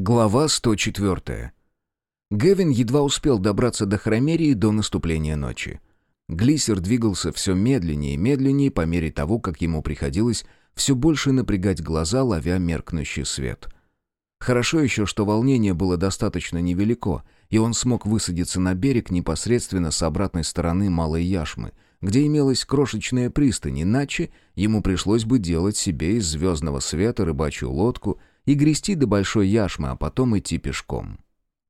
Глава 104. Гевин едва успел добраться до Хромерии до наступления ночи. Глиссер двигался все медленнее и медленнее по мере того, как ему приходилось все больше напрягать глаза, ловя меркнущий свет. Хорошо еще, что волнение было достаточно невелико, и он смог высадиться на берег непосредственно с обратной стороны Малой Яшмы, где имелась крошечная пристань, иначе ему пришлось бы делать себе из звездного света рыбачью лодку и грести до Большой Яшмы, а потом идти пешком.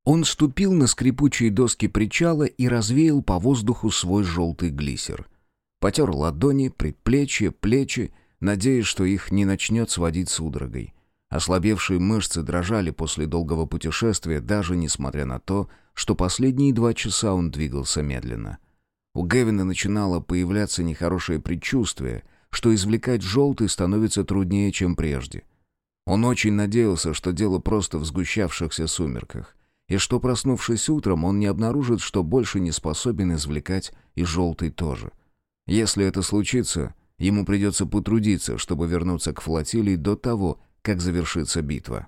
Он ступил на скрипучие доски причала и развеял по воздуху свой желтый глиссер. Потер ладони, предплечья, плечи, надеясь, что их не начнет сводить судорогой. Ослабевшие мышцы дрожали после долгого путешествия, даже несмотря на то, что последние два часа он двигался медленно. У Гевина начинало появляться нехорошее предчувствие, что извлекать желтый становится труднее, чем прежде. Он очень надеялся, что дело просто в сгущавшихся сумерках и что, проснувшись утром, он не обнаружит, что больше не способен извлекать и желтый тоже. Если это случится, ему придется потрудиться, чтобы вернуться к флотилии до того, как завершится битва.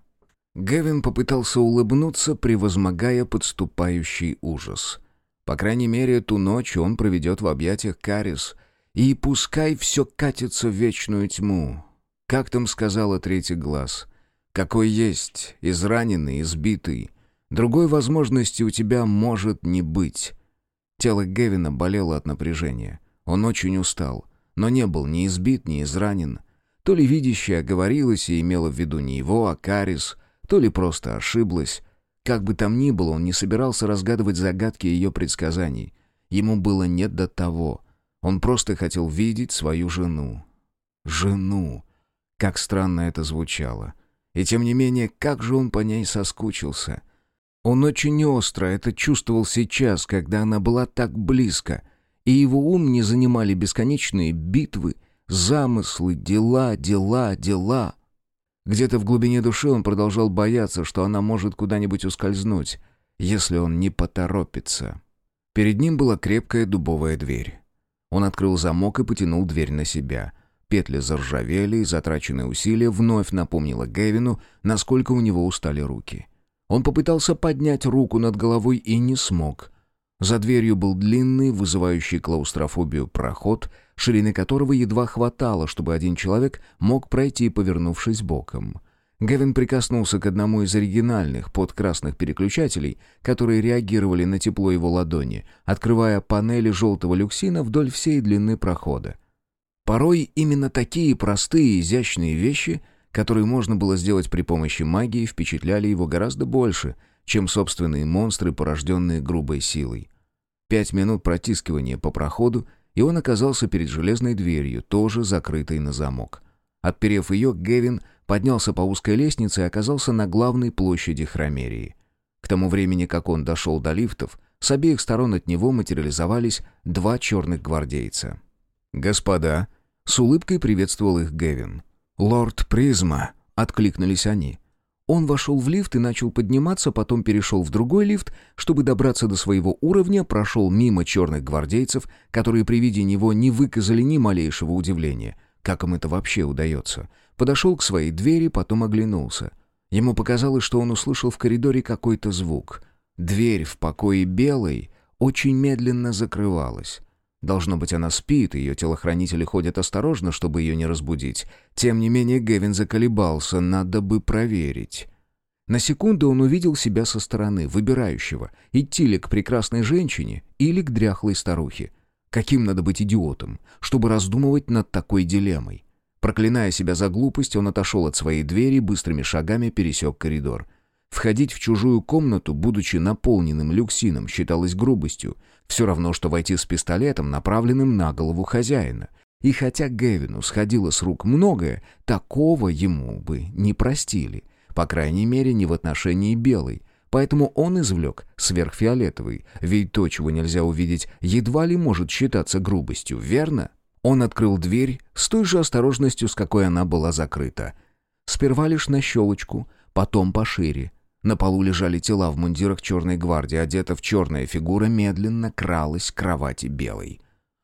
Гевин попытался улыбнуться, превозмогая подступающий ужас. По крайней мере, ту ночь он проведет в объятиях Карис, и пускай все катится в вечную тьму. Как там сказала третий глаз? Какой есть, израненный, избитый, Другой возможности у тебя может не быть. Тело Гевина болело от напряжения. Он очень устал, но не был ни избит, ни изранен. То ли видящая оговорилась и имела в виду не его, а Карис, то ли просто ошиблась. Как бы там ни было, он не собирался разгадывать загадки ее предсказаний. Ему было нет до того. Он просто хотел видеть свою жену. Жену. Как странно это звучало. И тем не менее, как же он по ней соскучился. Он очень остро это чувствовал сейчас, когда она была так близко, и его ум не занимали бесконечные битвы, замыслы, дела, дела, дела. Где-то в глубине души он продолжал бояться, что она может куда-нибудь ускользнуть, если он не поторопится. Перед ним была крепкая дубовая дверь. Он открыл замок и потянул дверь на себя. Петли заржавели, и затраченные усилия вновь напомнило Гевину, насколько у него устали руки. Он попытался поднять руку над головой и не смог. За дверью был длинный, вызывающий клаустрофобию проход, ширины которого едва хватало, чтобы один человек мог пройти, повернувшись боком. Гевин прикоснулся к одному из оригинальных подкрасных переключателей, которые реагировали на тепло его ладони, открывая панели желтого люксина вдоль всей длины прохода. Порой именно такие простые и изящные вещи которые можно было сделать при помощи магии, впечатляли его гораздо больше, чем собственные монстры, порожденные грубой силой. Пять минут протискивания по проходу, и он оказался перед железной дверью, тоже закрытой на замок. Отперев ее, Гевин поднялся по узкой лестнице и оказался на главной площади Хромерии. К тому времени, как он дошел до лифтов, с обеих сторон от него материализовались два черных гвардейца. «Господа!» — с улыбкой приветствовал их Гевин. «Лорд Призма», — откликнулись они. Он вошел в лифт и начал подниматься, потом перешел в другой лифт, чтобы добраться до своего уровня, прошел мимо черных гвардейцев, которые при виде него не выказали ни малейшего удивления. Как им это вообще удается? Подошел к своей двери, потом оглянулся. Ему показалось, что он услышал в коридоре какой-то звук. Дверь в покое белой очень медленно закрывалась. Должно быть, она спит, ее телохранители ходят осторожно, чтобы ее не разбудить. Тем не менее, Гевин заколебался, надо бы проверить. На секунду он увидел себя со стороны, выбирающего, идти ли к прекрасной женщине или к дряхлой старухе. Каким надо быть идиотом, чтобы раздумывать над такой дилеммой? Проклиная себя за глупость, он отошел от своей двери, быстрыми шагами пересек коридор — Входить в чужую комнату, будучи наполненным люксином, считалось грубостью. Все равно, что войти с пистолетом, направленным на голову хозяина. И хотя Гевину сходило с рук многое, такого ему бы не простили. По крайней мере, не в отношении белой. Поэтому он извлек сверхфиолетовый, ведь то, чего нельзя увидеть, едва ли может считаться грубостью, верно? Он открыл дверь с той же осторожностью, с какой она была закрыта. Сперва лишь на щелочку, потом пошире — на полу лежали тела в мундирах Черной гвардии, одета в черная фигура медленно кралась к кровати белой.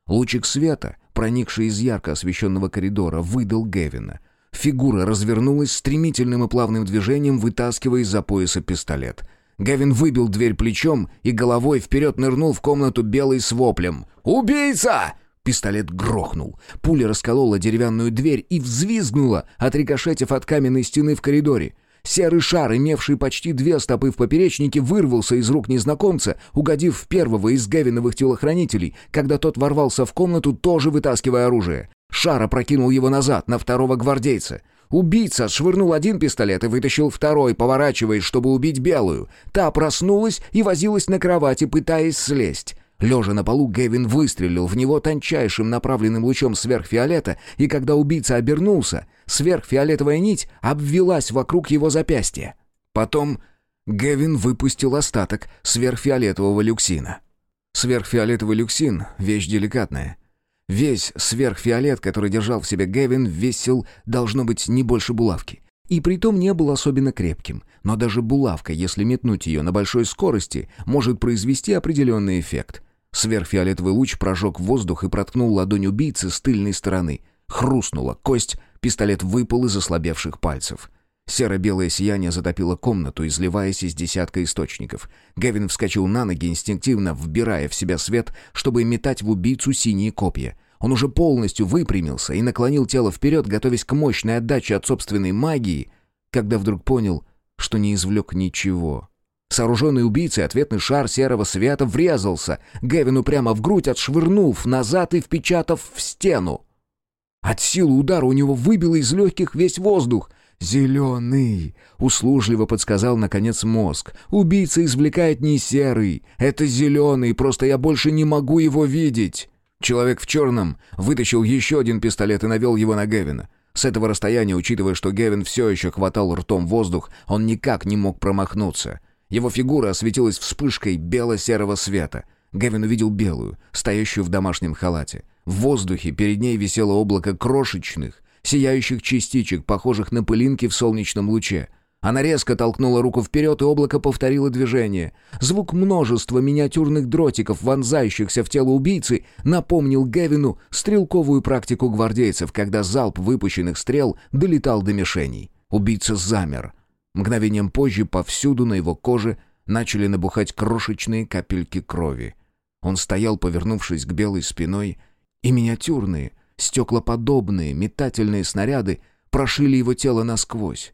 Лучик света, проникший из ярко освещенного коридора, выдал Гевина. Фигура развернулась стремительным и плавным движением, вытаскивая из-за пояса пистолет. Гевин выбил дверь плечом и головой вперед нырнул в комнату белый с воплем. «Убийца!» Пистолет грохнул. Пуля расколола деревянную дверь и взвизгнула, отрикошетив от каменной стены в коридоре. Серый шар, имевший почти две стопы в поперечнике, вырвался из рук незнакомца, угодив в первого из Гевиновых телохранителей, когда тот ворвался в комнату, тоже вытаскивая оружие. Шар опрокинул его назад, на второго гвардейца. Убийца швырнул один пистолет и вытащил второй, поворачиваясь, чтобы убить белую. Та проснулась и возилась на кровати, пытаясь слезть. Лежа на полу, Гевин выстрелил в него тончайшим направленным лучом сверхфиолета, и когда убийца обернулся, сверхфиолетовая нить обвелась вокруг его запястья. Потом Гевин выпустил остаток сверхфиолетового люксина. Сверхфиолетовый люксин — вещь деликатная. Весь сверхфиолет, который держал в себе Гевин, весил, должно быть, не больше булавки. И притом не был особенно крепким. Но даже булавка, если метнуть ее на большой скорости, может произвести определенный эффект. Сверхфиолетовый луч прожег воздух и проткнул ладонь убийцы с тыльной стороны. Хрустнула кость, пистолет выпал из ослабевших пальцев. Серо-белое сияние затопило комнату, изливаясь из десятка источников. Гевин вскочил на ноги, инстинктивно вбирая в себя свет, чтобы метать в убийцу синие копья. Он уже полностью выпрямился и наклонил тело вперед, готовясь к мощной отдаче от собственной магии, когда вдруг понял, что не извлек ничего. Сооруженный убийцей ответный шар серого света врезался Гевину прямо в грудь, отшвырнув назад и впечатав в стену. От силы удара у него выбило из легких весь воздух. «Зеленый!» — услужливо подсказал, наконец, мозг. «Убийца извлекает не серый. Это зеленый, просто я больше не могу его видеть!» Человек в черном вытащил еще один пистолет и навел его на Гевина. С этого расстояния, учитывая, что Гевин все еще хватал ртом воздух, он никак не мог промахнуться. Его фигура осветилась вспышкой бело-серого света. Гевин увидел белую, стоящую в домашнем халате. В воздухе перед ней висело облако крошечных, сияющих частичек, похожих на пылинки в солнечном луче. Она резко толкнула руку вперед, и облако повторило движение. Звук множества миниатюрных дротиков, вонзающихся в тело убийцы, напомнил Гевину стрелковую практику гвардейцев, когда залп выпущенных стрел долетал до мишеней. Убийца замер, Мгновением позже повсюду на его коже начали набухать крошечные капельки крови. Он стоял, повернувшись к белой спиной, и миниатюрные, стеклоподобные метательные снаряды прошили его тело насквозь.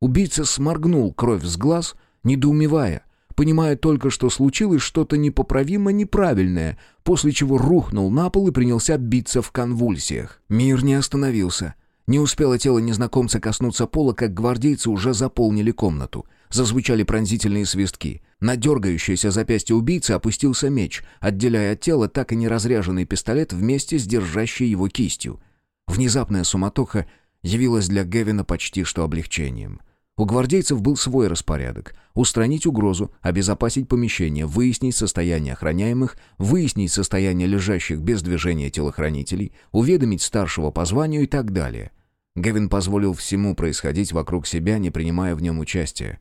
Убийца сморгнул кровь с глаз, недоумевая, понимая только, что случилось что-то непоправимо неправильное, после чего рухнул на пол и принялся биться в конвульсиях. Мир не остановился — не успело тело незнакомца коснуться пола, как гвардейцы уже заполнили комнату. Зазвучали пронзительные свистки. На дергающееся запястье убийцы опустился меч, отделяя от тела так и не разряженный пистолет вместе с держащей его кистью. Внезапная суматоха явилась для Гевина почти что облегчением. У гвардейцев был свой распорядок. Устранить угрозу, обезопасить помещение, выяснить состояние охраняемых, выяснить состояние лежащих без движения телохранителей, уведомить старшего по званию и так далее. Гевин позволил всему происходить вокруг себя, не принимая в нем участия.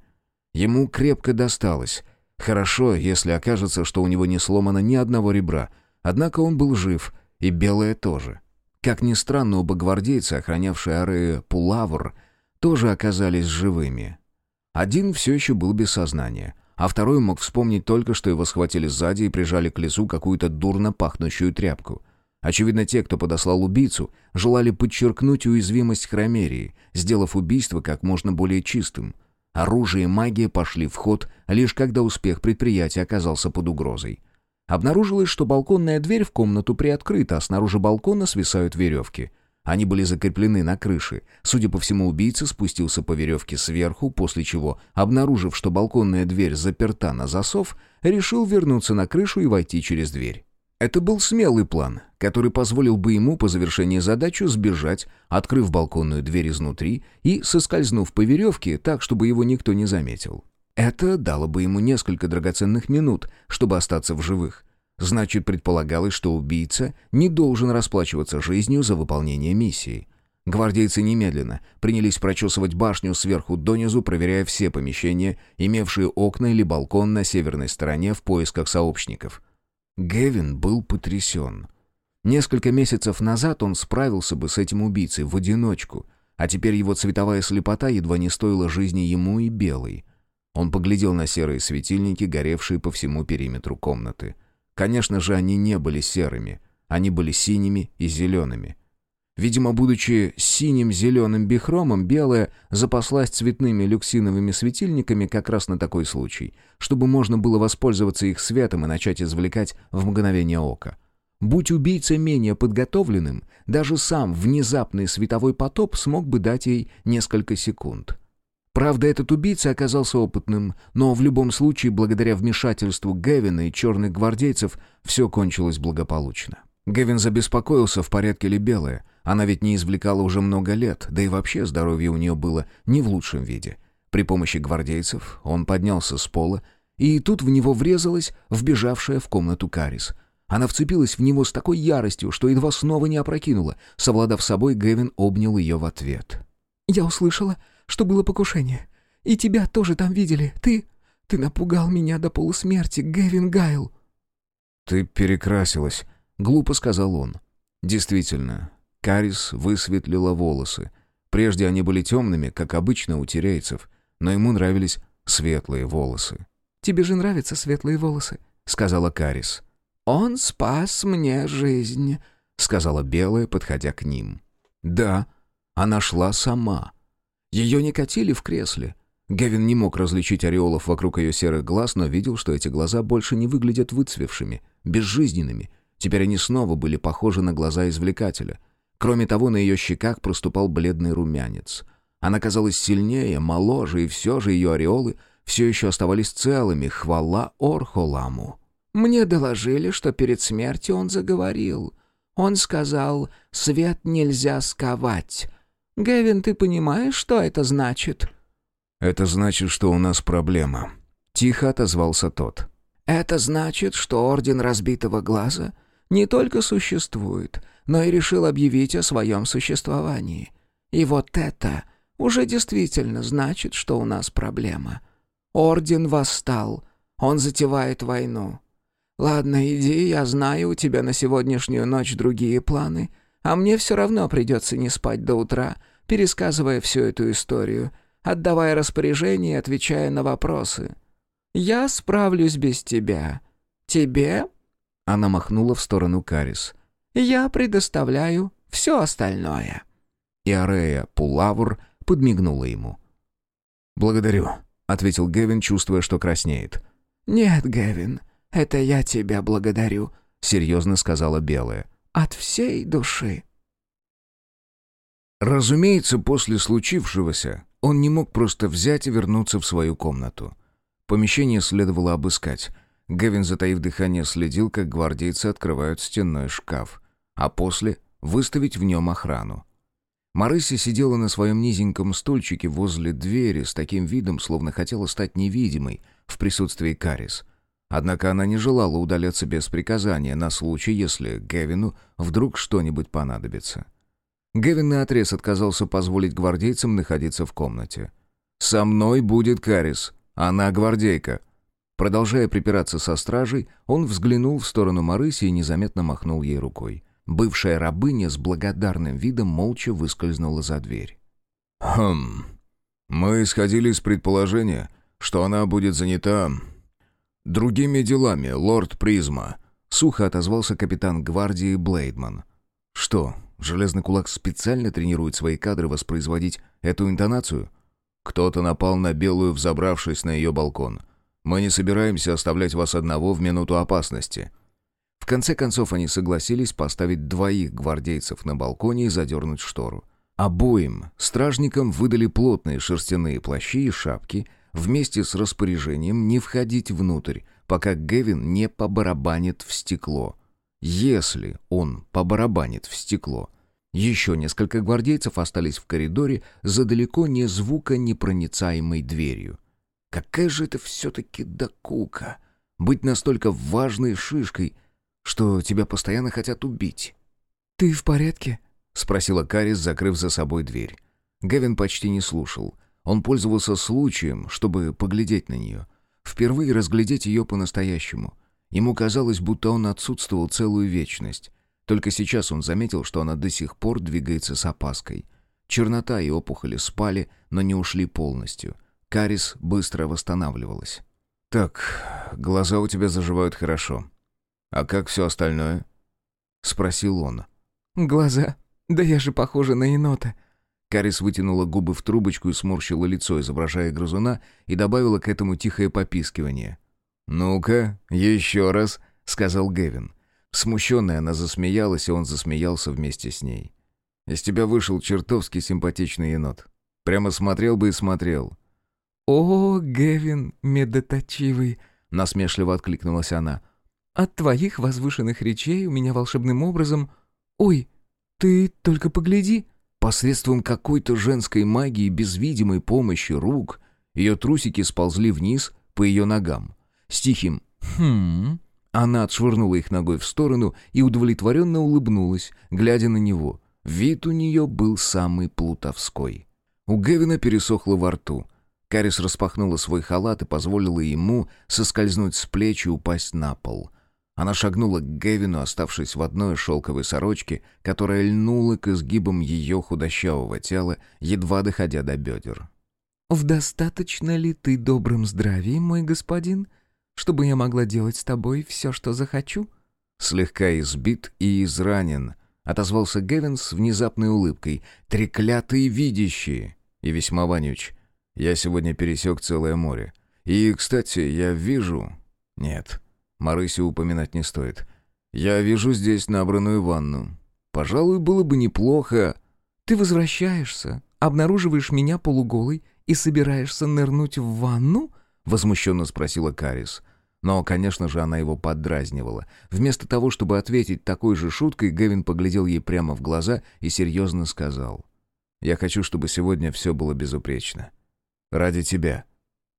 Ему крепко досталось. Хорошо, если окажется, что у него не сломано ни одного ребра. Однако он был жив, и белое тоже. Как ни странно, оба гвардейца, охранявшие Арея Пулавр, тоже оказались живыми. Один все еще был без сознания, а второй мог вспомнить только, что его схватили сзади и прижали к лицу какую-то дурно пахнущую тряпку. Очевидно, те, кто подослал убийцу, желали подчеркнуть уязвимость Хромерии, сделав убийство как можно более чистым. Оружие и магия пошли в ход, лишь когда успех предприятия оказался под угрозой. Обнаружилось, что балконная дверь в комнату приоткрыта, а снаружи балкона свисают веревки. Они были закреплены на крыше. Судя по всему, убийца спустился по веревке сверху, после чего, обнаружив, что балконная дверь заперта на засов, решил вернуться на крышу и войти через дверь. Это был смелый план, который позволил бы ему по завершении задачи сбежать, открыв балконную дверь изнутри и соскользнув по веревке так, чтобы его никто не заметил. Это дало бы ему несколько драгоценных минут, чтобы остаться в живых. Значит, предполагалось, что убийца не должен расплачиваться жизнью за выполнение миссии. Гвардейцы немедленно принялись прочесывать башню сверху донизу, проверяя все помещения, имевшие окна или балкон на северной стороне в поисках сообщников. Гевин был потрясен. Несколько месяцев назад он справился бы с этим убийцей в одиночку. а теперь его цветовая слепота едва не стоила жизни ему и белой. Он поглядел на серые светильники, горевшие по всему периметру комнаты. Конечно же, они не были серыми, они были синими и зелеными. Видимо, будучи синим-зеленым бихромом, белая запаслась цветными люксиновыми светильниками как раз на такой случай, чтобы можно было воспользоваться их светом и начать извлекать в мгновение ока. Будь убийца менее подготовленным, даже сам внезапный световой потоп смог бы дать ей несколько секунд. Правда, этот убийца оказался опытным, но в любом случае, благодаря вмешательству Гевина и черных гвардейцев, все кончилось благополучно. Гевин забеспокоился, в порядке ли белая. Она ведь не извлекала уже много лет, да и вообще здоровье у нее было не в лучшем виде. При помощи гвардейцев он поднялся с пола, и тут в него врезалась вбежавшая в комнату Карис — она вцепилась в него с такой яростью, что едва снова не опрокинула. Совладав собой, Гэвин обнял ее в ответ. «Я услышала, что было покушение. И тебя тоже там видели. Ты... ты напугал меня до полусмерти, Гэвин Гайл». «Ты перекрасилась», — глупо сказал он. Действительно, Карис высветлила волосы. Прежде они были темными, как обычно у терейцев, но ему нравились светлые волосы. «Тебе же нравятся светлые волосы», — сказала Карис. «Он спас мне жизнь», — сказала Белая, подходя к ним. «Да, она шла сама. Ее не катили в кресле». Гевин не мог различить ореолов вокруг ее серых глаз, но видел, что эти глаза больше не выглядят выцвевшими, безжизненными. Теперь они снова были похожи на глаза извлекателя. Кроме того, на ее щеках проступал бледный румянец. Она казалась сильнее, моложе, и все же ее ореолы все еще оставались целыми. Хвала Орхоламу. Мне доложили, что перед смертью он заговорил. Он сказал, свет нельзя сковать. Гевин, ты понимаешь, что это значит?» «Это значит, что у нас проблема», — тихо отозвался тот. «Это значит, что Орден Разбитого Глаза не только существует, но и решил объявить о своем существовании. И вот это уже действительно значит, что у нас проблема. Орден восстал, он затевает войну. «Ладно, иди, я знаю, у тебя на сегодняшнюю ночь другие планы, а мне все равно придется не спать до утра, пересказывая всю эту историю, отдавая распоряжения и отвечая на вопросы. Я справлюсь без тебя. Тебе?» Она махнула в сторону Карис. «Я предоставляю все остальное». И Арея Пулавр подмигнула ему. «Благодарю», — ответил Гевин, чувствуя, что краснеет. «Нет, Гевин, «Это я тебя благодарю», — серьезно сказала Белая. «От всей души». Разумеется, после случившегося он не мог просто взять и вернуться в свою комнату. Помещение следовало обыскать. Гевин, затаив дыхание, следил, как гвардейцы открывают стенной шкаф, а после — выставить в нем охрану. Марыся сидела на своем низеньком стульчике возле двери с таким видом, словно хотела стать невидимой в присутствии Карис — Однако она не желала удаляться без приказания на случай, если Гевину вдруг что-нибудь понадобится. Гевин наотрез отказался позволить гвардейцам находиться в комнате. «Со мной будет Карис. Она гвардейка». Продолжая припираться со стражей, он взглянул в сторону Марыси и незаметно махнул ей рукой. Бывшая рабыня с благодарным видом молча выскользнула за дверь. «Хм... Мы исходили из предположения, что она будет занята «Другими делами, лорд Призма», — сухо отозвался капитан гвардии Блейдман. «Что, Железный Кулак специально тренирует свои кадры воспроизводить эту интонацию?» «Кто-то напал на Белую, взобравшись на ее балкон. Мы не собираемся оставлять вас одного в минуту опасности». В конце концов они согласились поставить двоих гвардейцев на балконе и задернуть штору. Обоим стражникам выдали плотные шерстяные плащи и шапки — вместе с распоряжением не входить внутрь, пока Гевин не побарабанит в стекло. Если он побарабанит в стекло. Еще несколько гвардейцев остались в коридоре за далеко не звуконепроницаемой дверью. Какая же это все-таки докука! Быть настолько важной шишкой, что тебя постоянно хотят убить. «Ты в порядке?» — спросила Карис, закрыв за собой дверь. Гевин почти не слушал — он пользовался случаем, чтобы поглядеть на нее. Впервые разглядеть ее по-настоящему. Ему казалось, будто он отсутствовал целую вечность. Только сейчас он заметил, что она до сих пор двигается с опаской. Чернота и опухоли спали, но не ушли полностью. Карис быстро восстанавливалась. «Так, глаза у тебя заживают хорошо. А как все остальное?» — спросил он. «Глаза? Да я же похожа на енота». Карис вытянула губы в трубочку и сморщила лицо, изображая грызуна, и добавила к этому тихое попискивание. «Ну-ка, еще раз», — сказал Гевин. Смущенная она засмеялась, и он засмеялся вместе с ней. «Из тебя вышел чертовски симпатичный енот. Прямо смотрел бы и смотрел». «О, Гевин, медоточивый», — насмешливо откликнулась она. «От твоих возвышенных речей у меня волшебным образом... Ой, ты только погляди!» Посредством какой-то женской магии без видимой помощи рук ее трусики сползли вниз по ее ногам. С тихим «хм...» она отшвырнула их ногой в сторону и удовлетворенно улыбнулась, глядя на него. Вид у нее был самый плутовской. У Гевина пересохло во рту. Карис распахнула свой халат и позволила ему соскользнуть с плеч и упасть на пол. Она шагнула к Гевину, оставшись в одной шелковой сорочке, которая льнула к изгибам ее худощавого тела, едва доходя до бедер. «В достаточно ли ты добрым здравии, мой господин, чтобы я могла делать с тобой все, что захочу?» Слегка избит и изранен, отозвался Гевин с внезапной улыбкой. «Треклятые видящие!» И весьма вонюч. «Я сегодня пересек целое море. И, кстати, я вижу...» «Нет, Марысе упоминать не стоит. Я вижу здесь набранную ванну. Пожалуй, было бы неплохо...» «Ты возвращаешься, обнаруживаешь меня полуголой и собираешься нырнуть в ванну?» — возмущенно спросила Карис. Но, конечно же, она его поддразнивала. Вместо того, чтобы ответить такой же шуткой, Гевин поглядел ей прямо в глаза и серьезно сказал. «Я хочу, чтобы сегодня все было безупречно. Ради тебя».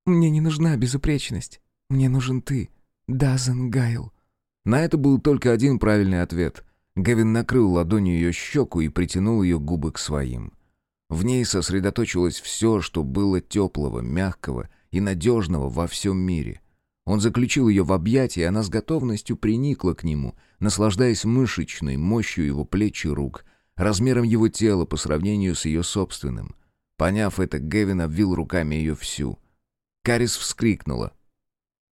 «Мне не нужна безупречность. Мне нужен ты, Дазен Гайл». На это был только один правильный ответ. Гевин накрыл ладонью ее щеку и притянул ее губы к своим. В ней сосредоточилось все, что было теплого, мягкого и надежного во всем мире — он заключил ее в объятия, и она с готовностью приникла к нему, наслаждаясь мышечной мощью его плеч и рук, размером его тела по сравнению с ее собственным. Поняв это, Гевин обвил руками ее всю. Карис вскрикнула.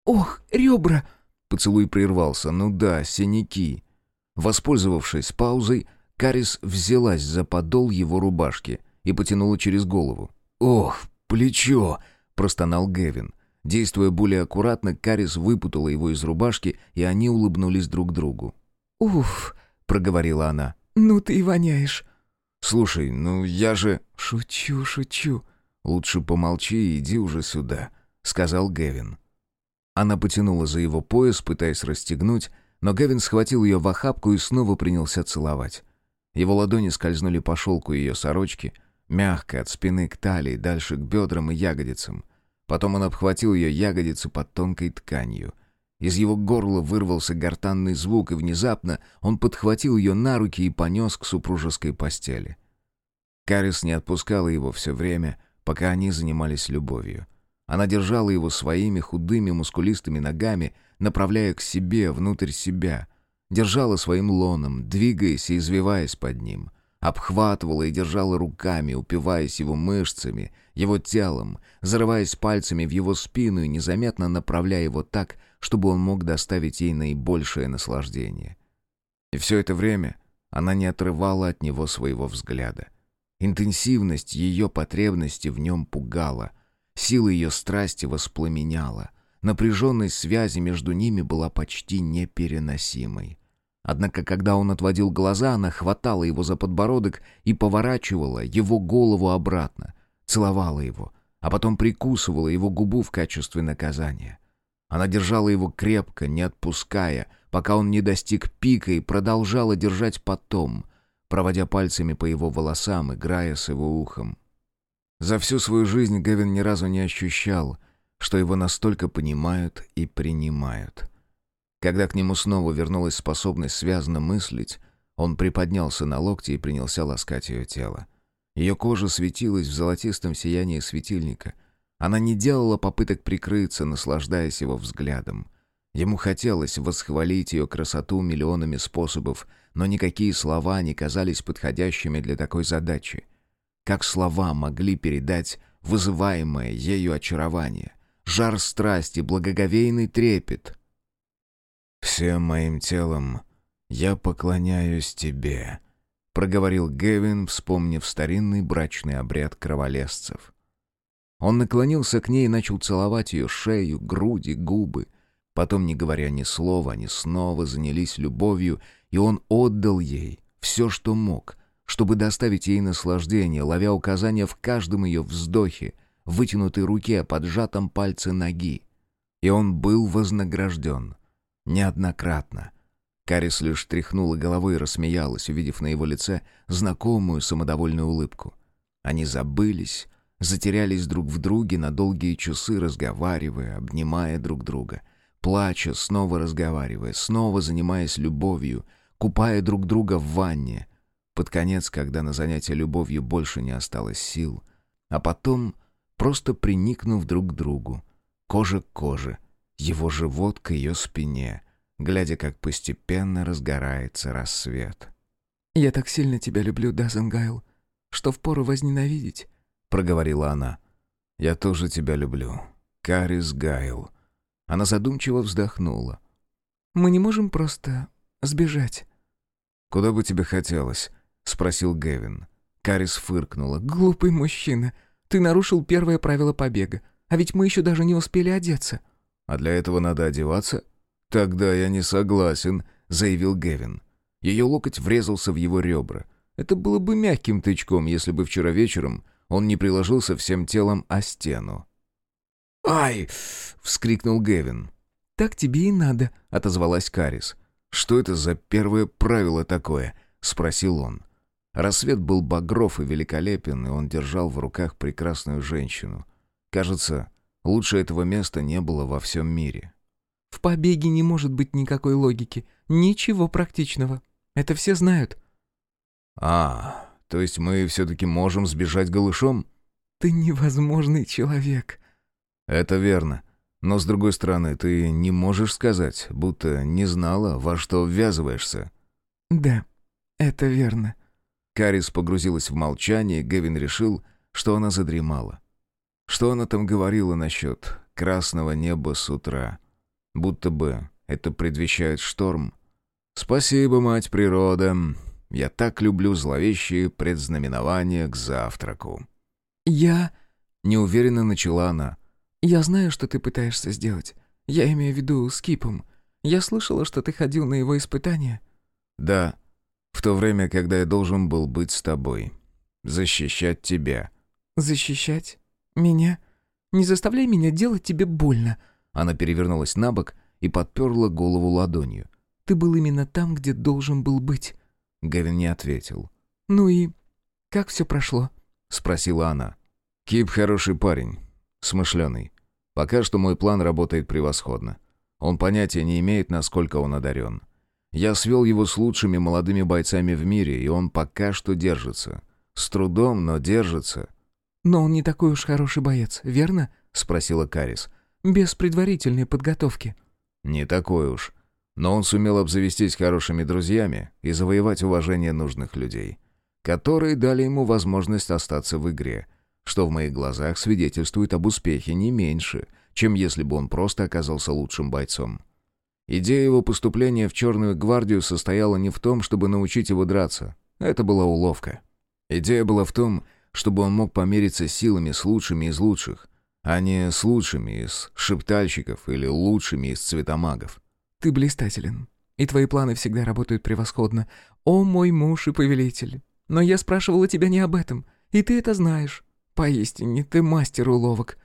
«Ох, ребра!» Поцелуй прервался. «Ну да, синяки». Воспользовавшись паузой, Карис взялась за подол его рубашки и потянула через голову. «Ох, плечо!» — простонал Гевин. Действуя более аккуратно, Карис выпутала его из рубашки, и они улыбнулись друг другу. «Уф», — проговорила она. «Ну ты и воняешь». «Слушай, ну я же...» «Шучу, шучу». «Лучше помолчи и иди уже сюда», — сказал Гевин. Она потянула за его пояс, пытаясь расстегнуть, но Гевин схватил ее в охапку и снова принялся целовать. Его ладони скользнули по шелку ее сорочки, мягко от спины к талии, дальше к бедрам и ягодицам — Потом он обхватил ее ягодицы под тонкой тканью. Из его горла вырвался гортанный звук, и внезапно он подхватил ее на руки и понес к супружеской постели. Карис не отпускала его все время, пока они занимались любовью. Она держала его своими худыми мускулистыми ногами, направляя к себе, внутрь себя. Держала своим лоном, двигаясь и извиваясь под ним обхватывала и держала руками, упиваясь его мышцами, его телом, зарываясь пальцами в его спину и незаметно направляя его так, чтобы он мог доставить ей наибольшее наслаждение. И все это время она не отрывала от него своего взгляда. Интенсивность ее потребности в нем пугала, сила ее страсти воспламеняла, напряженность связи между ними была почти непереносимой. Однако, когда он отводил глаза, она хватала его за подбородок и поворачивала его голову обратно, целовала его, а потом прикусывала его губу в качестве наказания. Она держала его крепко, не отпуская, пока он не достиг пика и продолжала держать потом, проводя пальцами по его волосам, играя с его ухом. За всю свою жизнь Гевин ни разу не ощущал, что его настолько понимают и принимают. Когда к нему снова вернулась способность связно мыслить, он приподнялся на локте и принялся ласкать ее тело. Ее кожа светилась в золотистом сиянии светильника. Она не делала попыток прикрыться, наслаждаясь его взглядом. Ему хотелось восхвалить ее красоту миллионами способов, но никакие слова не казались подходящими для такой задачи. Как слова могли передать вызываемое ею очарование, жар страсти, благоговейный трепет? «Всем моим телом я поклоняюсь тебе», — проговорил Гевин, вспомнив старинный брачный обряд кроволесцев. Он наклонился к ней и начал целовать ее шею, груди, губы. Потом, не говоря ни слова, они снова занялись любовью, и он отдал ей все, что мог, чтобы доставить ей наслаждение, ловя указания в каждом ее вздохе, вытянутой руке, поджатом пальце ноги. И он был вознагражден. Неоднократно. Карис лишь тряхнула головой и рассмеялась, увидев на его лице знакомую самодовольную улыбку. Они забылись, затерялись друг в друге на долгие часы, разговаривая, обнимая друг друга, плача, снова разговаривая, снова занимаясь любовью, купая друг друга в ванне. Под конец, когда на занятие любовью больше не осталось сил, а потом, просто приникнув друг к другу, кожа к коже, его живот к ее спине, глядя, как постепенно разгорается рассвет. «Я так сильно тебя люблю, Дазенгайл, что впору возненавидеть», — проговорила она. «Я тоже тебя люблю, Карис Гайл». Она задумчиво вздохнула. «Мы не можем просто сбежать». «Куда бы тебе хотелось?» — спросил Гевин. Карис фыркнула. «Глупый мужчина. Ты нарушил первое правило побега. А ведь мы еще даже не успели одеться». «А для этого надо одеваться?» «Тогда я не согласен», — заявил Гевин. Ее локоть врезался в его ребра. Это было бы мягким тычком, если бы вчера вечером он не приложился всем телом о стену. «Ай!» — вскрикнул Гевин. «Так тебе и надо», — отозвалась Карис. «Что это за первое правило такое?» — спросил он. Рассвет был багров и великолепен, и он держал в руках прекрасную женщину. Кажется, лучше этого места не было во всем мире. «В побеге не может быть никакой логики, ничего практичного. Это все знают». «А, то есть мы все-таки можем сбежать голышом?» «Ты невозможный человек». «Это верно. Но, с другой стороны, ты не можешь сказать, будто не знала, во что ввязываешься». «Да, это верно». Карис погрузилась в молчание, Гевин решил, что она задремала. Что она там говорила насчет красного неба с утра? Будто бы это предвещает шторм. «Спасибо, мать природа. Я так люблю зловещие предзнаменования к завтраку». «Я...» — неуверенно начала она. «Я знаю, что ты пытаешься сделать. Я имею в виду с Кипом. Я слышала, что ты ходил на его испытания». «Да, в то время, когда я должен был быть с тобой. Защищать тебя». «Защищать? Меня? Не заставляй меня делать тебе больно». Она перевернулась на бок и подперла голову ладонью. «Ты был именно там, где должен был быть». Гевин не ответил. «Ну и как все прошло?» — спросила она. «Кип хороший парень, смышленый. Пока что мой план работает превосходно. Он понятия не имеет, насколько он одарен. Я свел его с лучшими молодыми бойцами в мире, и он пока что держится. С трудом, но держится». «Но он не такой уж хороший боец, верно?» — спросила Карис. «Без предварительной подготовки». «Не такой уж. Но он сумел обзавестись хорошими друзьями и завоевать уважение нужных людей, которые дали ему возможность остаться в игре, что в моих глазах свидетельствует об успехе не меньше, чем если бы он просто оказался лучшим бойцом. Идея его поступления в Черную гвардию состояла не в том, чтобы научить его драться. Это была уловка. Идея была в том, чтобы он мог помериться силами с лучшими из лучших, а не с лучшими из шептальщиков или лучшими из цветомагов. «Ты блистателен, и твои планы всегда работают превосходно. О, мой муж и повелитель! Но я спрашивала тебя не об этом, и ты это знаешь. Поистине, ты мастер уловок».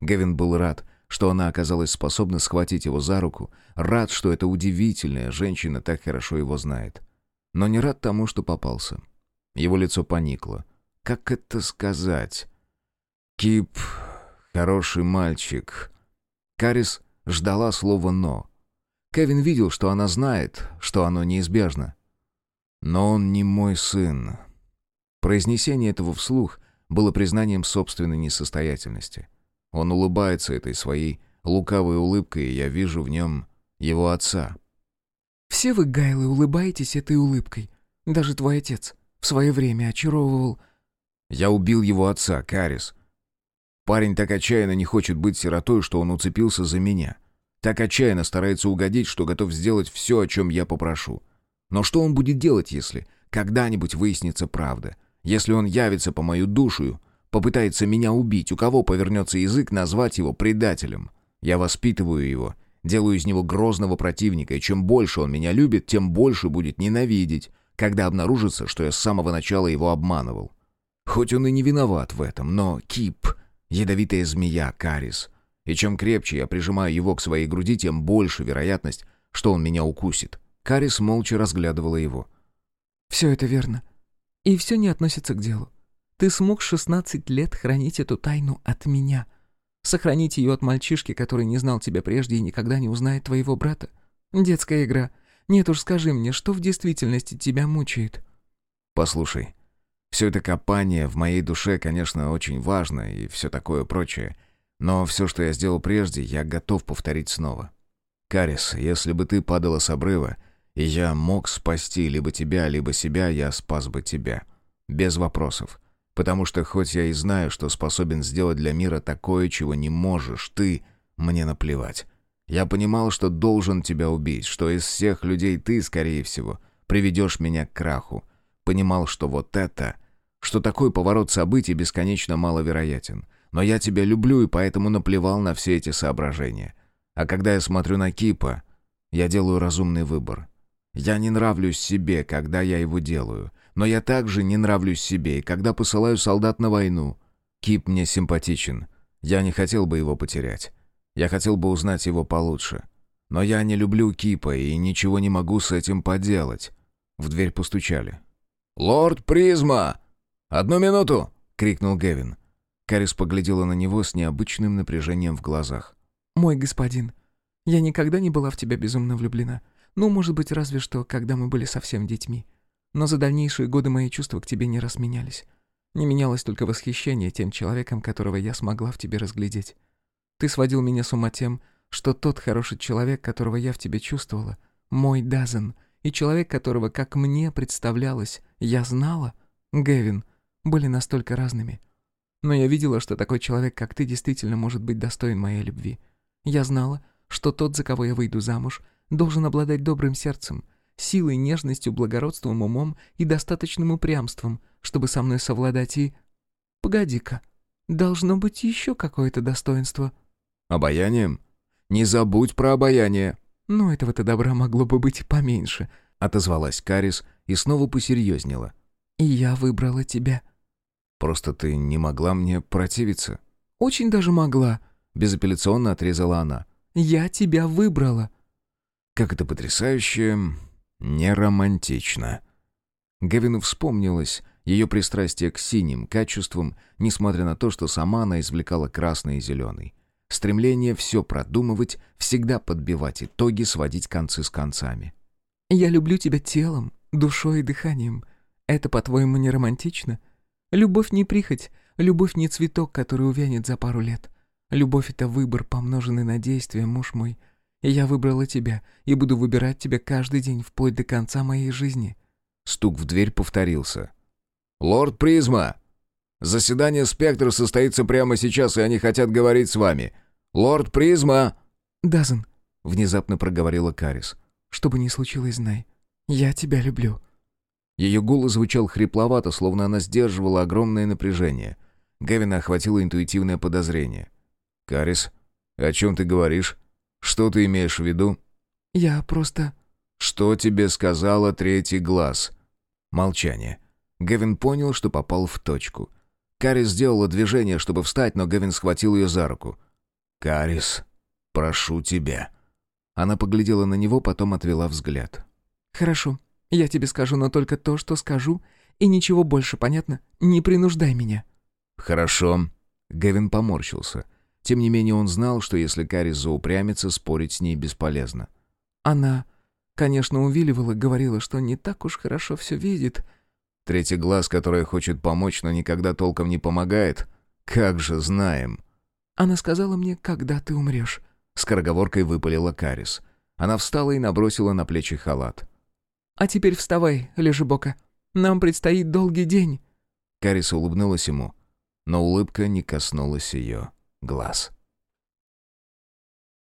Гевин был рад, что она оказалась способна схватить его за руку, рад, что эта удивительная женщина так хорошо его знает. Но не рад тому, что попался. Его лицо поникло. Как это сказать? Кип — хороший мальчик. Карис ждала слова «но». Кевин видел, что она знает, что оно неизбежно. «Но он не мой сын». Произнесение этого вслух было признанием собственной несостоятельности. Он улыбается этой своей лукавой улыбкой, и я вижу в нем его отца. «Все вы, Гайлы, улыбаетесь этой улыбкой. Даже твой отец в свое время очаровывал...» Я убил его отца, Карис. Парень так отчаянно не хочет быть сиротой, что он уцепился за меня. Так отчаянно старается угодить, что готов сделать все, о чем я попрошу. Но что он будет делать, если когда-нибудь выяснится правда? Если он явится по мою душу, попытается меня убить, у кого повернется язык назвать его предателем? Я воспитываю его, делаю из него грозного противника, и чем больше он меня любит, тем больше будет ненавидеть, когда обнаружится, что я с самого начала его обманывал. Хоть он и не виноват в этом, но Кип — ядовитая змея, Карис. И чем крепче я прижимаю его к своей груди, тем больше вероятность, что он меня укусит. Карис молча разглядывала его. «Все это верно. И все не относится к делу. Ты смог 16 лет хранить эту тайну от меня. Сохранить ее от мальчишки, который не знал тебя прежде и никогда не узнает твоего брата. Детская игра. Нет уж, скажи мне, что в действительности тебя мучает?» «Послушай, все это копание в моей душе, конечно, очень важно и все такое прочее. Но все, что я сделал прежде, я готов повторить снова. Карис, если бы ты падала с обрыва, и я мог спасти либо тебя, либо себя, я спас бы тебя. Без вопросов. Потому что хоть я и знаю, что способен сделать для мира такое, чего не можешь ты, мне наплевать. Я понимал, что должен тебя убить, что из всех людей ты, скорее всего, приведешь меня к краху. Понимал, что вот это что такой поворот событий бесконечно маловероятен. Но я тебя люблю и поэтому наплевал на все эти соображения. А когда я смотрю на Кипа, я делаю разумный выбор. Я не нравлюсь себе, когда я его делаю. Но я также не нравлюсь себе, и когда посылаю солдат на войну. Кип мне симпатичен. Я не хотел бы его потерять. Я хотел бы узнать его получше. Но я не люблю Кипа и ничего не могу с этим поделать. В дверь постучали. «Лорд Призма!» «Одну минуту!» — крикнул Гевин. Карис поглядела на него с необычным напряжением в глазах. «Мой господин, я никогда не была в тебя безумно влюблена. Ну, может быть, разве что, когда мы были совсем детьми. Но за дальнейшие годы мои чувства к тебе не раз менялись. Не менялось только восхищение тем человеком, которого я смогла в тебе разглядеть. Ты сводил меня с ума тем, что тот хороший человек, которого я в тебе чувствовала, мой Дазен, и человек, которого, как мне представлялось, я знала, Гевин — были настолько разными. Но я видела, что такой человек, как ты, действительно может быть достоин моей любви. Я знала, что тот, за кого я выйду замуж, должен обладать добрым сердцем, силой, нежностью, благородством, умом и достаточным упрямством, чтобы со мной совладать и... Погоди-ка, должно быть еще какое-то достоинство. Обаянием? Не забудь про обаяние. Ну, этого-то добра могло бы быть поменьше, отозвалась Карис и снова посерьезнела. И я выбрала тебя. Просто ты не могла мне противиться». «Очень даже могла», — безапелляционно отрезала она. «Я тебя выбрала». Как это потрясающе неромантично. Гевину вспомнилось ее пристрастие к синим качествам, несмотря на то, что сама она извлекала красный и зеленый. Стремление все продумывать, всегда подбивать итоги, сводить концы с концами. «Я люблю тебя телом, душой и дыханием. Это, по-твоему, не романтично?» Любовь не прихоть, любовь не цветок, который увянет за пару лет. Любовь — это выбор, помноженный на действие, муж мой. И я выбрала тебя, и буду выбирать тебя каждый день, вплоть до конца моей жизни». Стук в дверь повторился. «Лорд Призма! Заседание Спектра состоится прямо сейчас, и они хотят говорить с вами. Лорд Призма!» «Дазен», — внезапно проговорила Карис. «Что бы ни случилось, знай, я тебя люблю». Ее голос звучал хрипловато, словно она сдерживала огромное напряжение. Гевина охватило интуитивное подозрение. «Карис, о чем ты говоришь? Что ты имеешь в виду?» «Я просто...» «Что тебе сказала третий глаз?» Молчание. Гевин понял, что попал в точку. Карис сделала движение, чтобы встать, но Гевин схватил ее за руку. «Карис, прошу тебя». Она поглядела на него, потом отвела взгляд. «Хорошо. Я тебе скажу, но только то, что скажу, и ничего больше, понятно? Не принуждай меня». «Хорошо». Гевин поморщился. Тем не менее он знал, что если Карис заупрямится, спорить с ней бесполезно. «Она, конечно, увиливала, говорила, что не так уж хорошо все видит». «Третий глаз, который хочет помочь, но никогда толком не помогает? Как же знаем». «Она сказала мне, когда ты умрешь». Скороговоркой выпалила Карис. Она встала и набросила на плечи халат. «А теперь вставай, лежебока. Нам предстоит долгий день». Кариса улыбнулась ему, но улыбка не коснулась ее глаз.